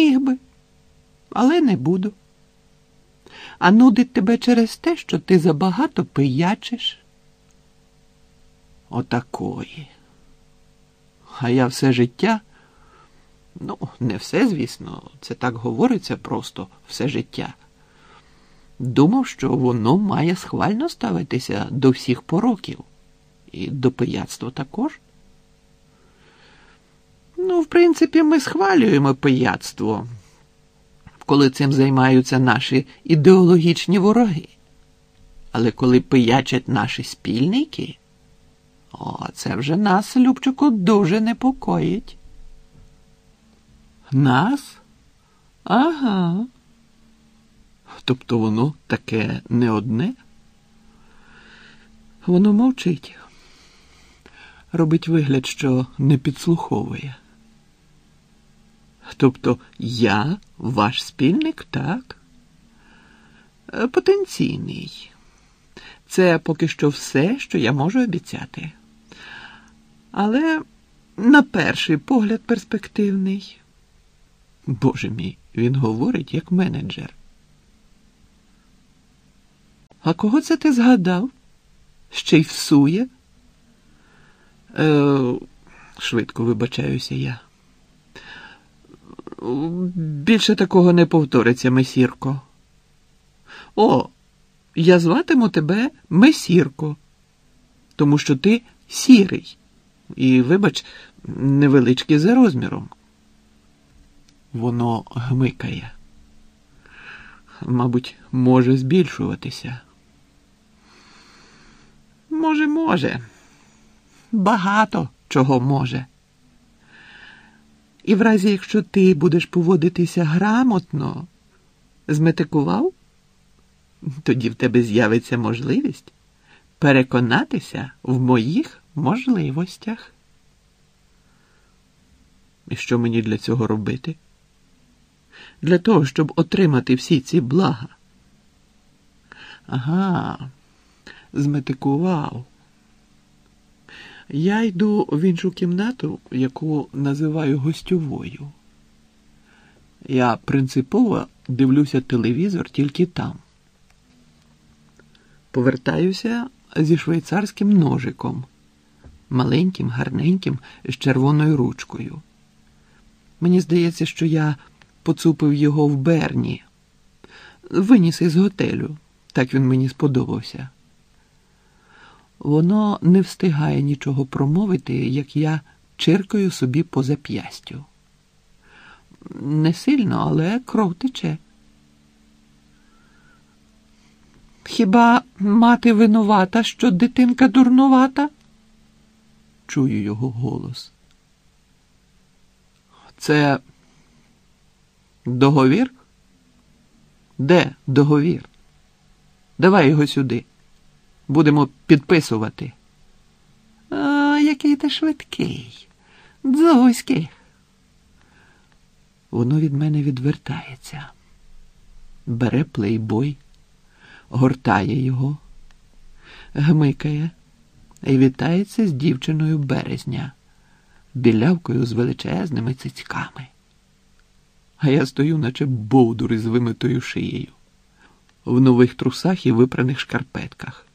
Міг би, але не буду. А нудить тебе через те, що ти забагато пиячиш. Отакої. А я все життя, ну, не все, звісно, це так говориться просто все життя. Думав, що воно має схвально ставитися до всіх пороків. І до пияцтва також. В принципі, ми схвалюємо пияцтво, коли цим займаються наші ідеологічні вороги. Але коли пиячать наші спільники, о, це вже нас, Любчику, дуже непокоїть. Нас? Ага. Тобто воно таке не одне? Воно мовчить, робить вигляд, що не підслуховує. Тобто я ваш спільник, так? Е, Потенційний. Це поки що все, що я можу обіцяти. Але на перший погляд перспективний. Боже мій, він говорить як менеджер. А кого це ти згадав? Ще й всує? Е, швидко вибачаюся я. Більше такого не повториться, месірко. О, я зватиму тебе Месірко, тому що ти сірий і, вибач, невеличкий за розміром. Воно гмикає. Мабуть, може збільшуватися. Може, може. Багато чого може. І в разі, якщо ти будеш поводитися грамотно, зметикував, тоді в тебе з'явиться можливість переконатися в моїх можливостях. І що мені для цього робити? Для того, щоб отримати всі ці блага. Ага, зметикував. Я йду в іншу кімнату, яку називаю гостьовою. Я принципово дивлюся телевізор тільки там. Повертаюся зі швейцарським ножиком, маленьким, гарненьким, з червоною ручкою. Мені здається, що я поцупив його в Берні, виніс із готелю. Так він мені сподобався. Воно не встигає нічого промовити, як я чиркаю собі по зап'ястю. Не сильно, але кров тече. Хіба мати винувата, що дитинка дурнувата? Чую його голос. Це договір? Де договір? Давай його сюди. Будемо підписувати. А, який ти швидкий, дзузький. Воно від мене відвертається, бере плейбой, гортає його, гмикає і вітається з дівчиною березня, білявкою з величезними цицьками. А я стою, наче бовдур із вимитою шиєю, в нових трусах і випраних шкарпетках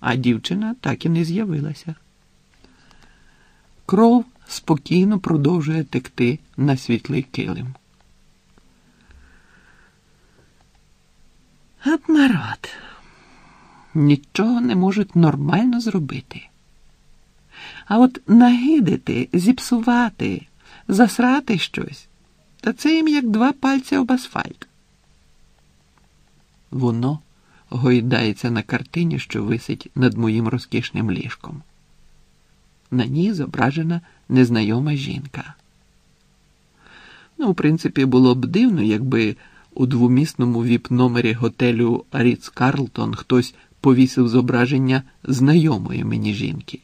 а дівчина так і не з'явилася. Кров спокійно продовжує текти на світлий килим. От нічого не можуть нормально зробити. А от нагидити, зіпсувати, засрати щось, та це їм як два пальці об асфальт. Воно гойдається на картині, що висить над моїм розкішним ліжком. На ній зображена незнайома жінка. Ну, в принципі, було б дивно, якби у двомісному віп-номері готелю Ріц Карлтон хтось повісив зображення знайомої мені жінки.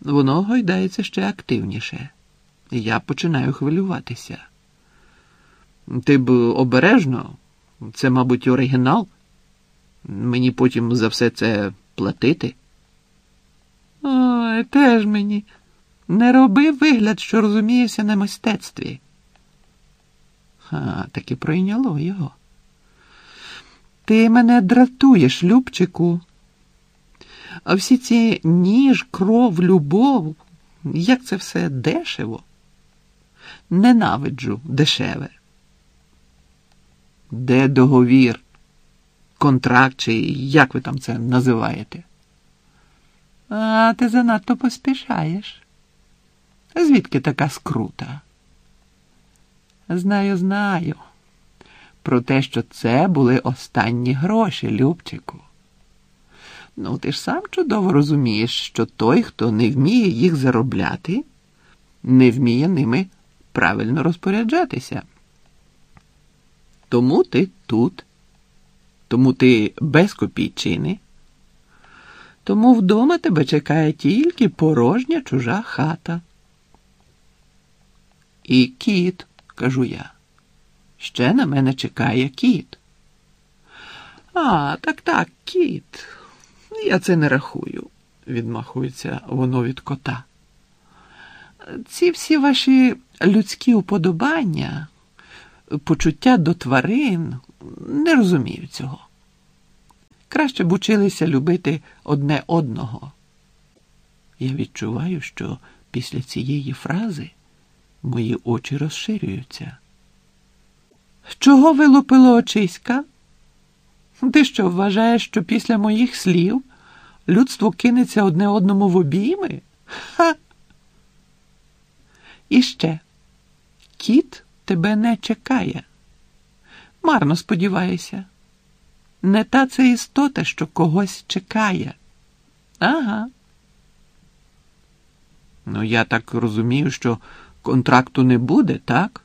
Воно гойдається ще активніше, я починаю хвилюватися. Ти б обережно. Це, мабуть, оригінал. Мені потім за все це платити. Ой, теж мені Не роби вигляд, що розумієшся на мистецтві. А, таки пройняло його. Ти мене дратуєш, Любчику. А всі ці ніж, кров, любов, як це все дешево? Ненавиджу дешеве. Де договір, контракт, чи як ви там це називаєте? А ти занадто поспішаєш. Звідки така скрута? Знаю, знаю. Про те, що це були останні гроші, Любчику. Ну, ти ж сам чудово розумієш, що той, хто не вміє їх заробляти, не вміє ними правильно розпоряджатися. Тому ти тут, тому ти без копійчини, тому вдома тебе чекає тільки порожня чужа хата. І кіт, кажу я, ще на мене чекає кіт. А, так так, кіт. Я це не рахую, відмахується воно від кота. Ці всі ваші людські уподобання, почуття до тварин не розумію цього. Краще б училися любити одне одного. Я відчуваю, що після цієї фрази мої очі розширюються. Чого вилупило очиська? Ти що вважаєш, що після моїх слів людство кинеться одне одному в обійми? Ха! І ще кіт тебе не чекає. Марно сподіваєшся. Не та це істота, що когось чекає. Ага. Ну, я так розумію, що контракту не буде, так?